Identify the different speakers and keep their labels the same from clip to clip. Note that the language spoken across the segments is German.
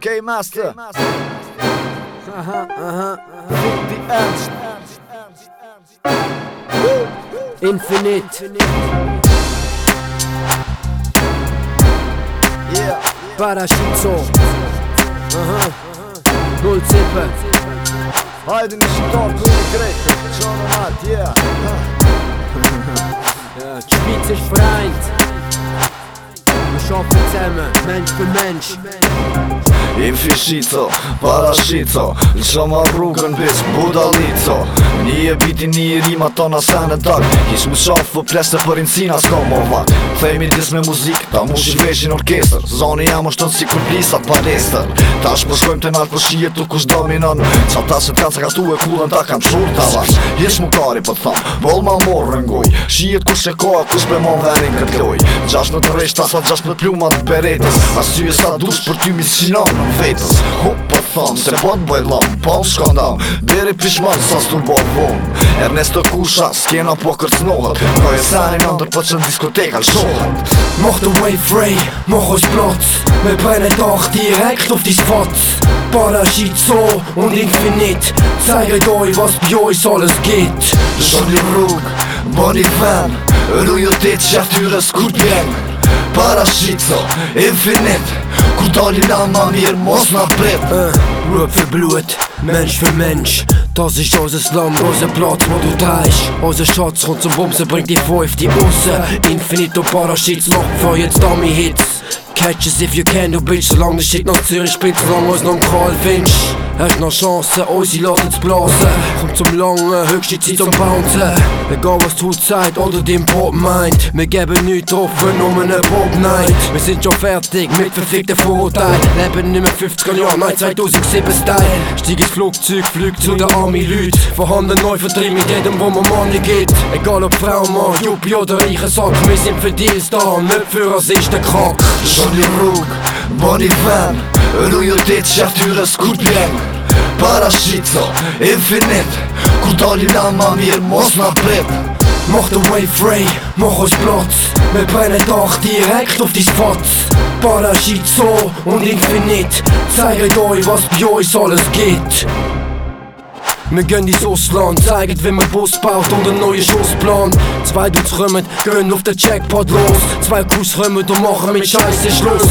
Speaker 1: K-Master. Aha, aha. Fick die Ernst.
Speaker 2: Infinite,
Speaker 1: Yeah.
Speaker 2: Paraschizo. Aha. Null Zippe.
Speaker 1: Haydi nişi top, König Schon mat, yeah.
Speaker 2: Ja, die Schweiz ist vereint. Wir arbeiten zusammen, Mensch für Mensch.
Speaker 3: Inficito, parashito Lëshoma rrugën bitch, budalico Nije biti një rima tona se në dag. Kish mu shafë për pleste për incina s'ka më vak. Thejmi dis me muzik, ta mu shi veshin orkestër. Zoni jam është të si kur plisat palestër Ta është për shkojmë të nalë për shijet tu kush dominon? Qa ta se t'kanë se ka stu e kullën ta kam shur ta vash Jesh mu kari për tham, bol ma morë rëngoj. Shijet kush e koha, kush pe mon verin këtë loj. Gjash në të reshta sa gjash në plumat beretës Asyje sa dush për ty mi sinon. në vetës Ho për po thëmë se po bot bëj lëm po shkondam. Diri pishman sa s'tu bo vun. Ernesto Kusha s'kena po kërcnohet Ko e sani në ndër po që në diskoteka lëshohet
Speaker 4: Moch të way frey, moch është plot Me bëjnë e doch direkt uf di spot Para shqit so, unë infinit Ca i rejdoj, vas bjoj, solës git.
Speaker 3: Shumë një rrug, boni ven Rujë të të që atyre s'kur t'jen bjen Parashito, infinit. Kur dali na ma mirë, mos na prit
Speaker 4: äh, Rap für Blut, Mensch für Mensch. Das ist unser Slum, unser Platz, wo du teilst Unser Schatz kommt zum Bumsen, bringt die fünf die Busse. Infinit und Paraschiets macht für jetzt Dummy-Hits Catch us if you can, du Bitch, solange der Shit nach Zürich spielt, solange uns noch ein Karl Finch. Hast noch Chancen, unsere lassen zu blasen. Kommt zum Langen, höchste Zeit zum Bouncen. Egal was du Zeit oder dein Pop meint. Wir geben nichts drauf, für nur eine Pop Night. Wir sind schon fertig mit verfickten Vorurteilen. Leben nicht mehr 50er Jahre, nein 2007 Style. Steig ins Flugzeug, flieg zu den Army-Leuten Vorhanden neu vertrieben mit jedem, wo man Money gibt. Egal ob Frau, Mann, Juppie oder reicher Sack. Wir sind für Deals da, nicht für Rassisten-Krack
Speaker 3: Shumë boni fan Rujo të që aftyre s'kur bjen Parashito, infinit Kur dali na ma mirë, mos na prit
Speaker 4: Mach den Wave frei, mach uns Platz Wir brennen doch direkt auf die Spots. So und Infinit Zeigen euch, was bei uns alles gibt wir gehen ins Ausland, zeigen wie man Bus baut und einen neuen Schussplan. Zwei Dudes kommen, gehen auf den Jackpot los. Zwei Kuss kommen und machen mit Scheiße Schluss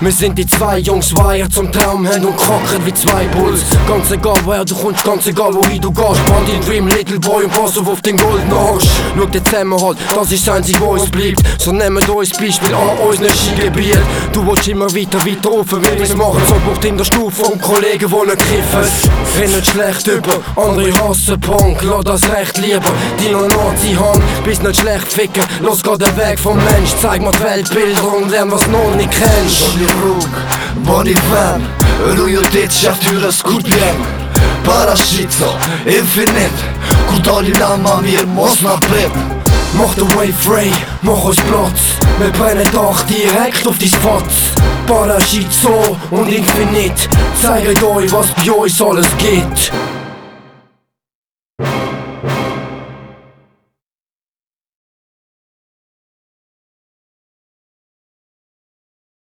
Speaker 4: wir sind die zwei Jungs, Wire zum Traum haben und krochen wie zwei Bulls. Ganz egal woher du kommst, ganz egal wohin du gehst. Band in Dream, Little Boy und pass auf den goldenen Arsch. Schau den Zusammenhalt, das ist das einzige, was uns bleibt. So nehmen uns Beispiel an unseren Skigebiet. Du willst immer weiter, weiter offen, will wir's machen. So braucht in der Stufe und Kollegen, die nicht griffen Rennen schlecht über, andere hassen Punk Lass das Recht lieber, die noch Nazi haben Bist nicht schlecht ficken, los geht der Weg vom Mensch Zeig mir die Weltbilder und lern was noch nicht kennst
Speaker 3: Shumë një rrug, boni fan Rujo të që aftyre s'kur bjen Parashito, infinit Kur dali na ma mirë, mos na prit
Speaker 4: Mach den Wave frei, mach uns Platz. Wir brennen doch direkt auf die Spots. So und Infinit Zeigen euch, was bei uns alles gibt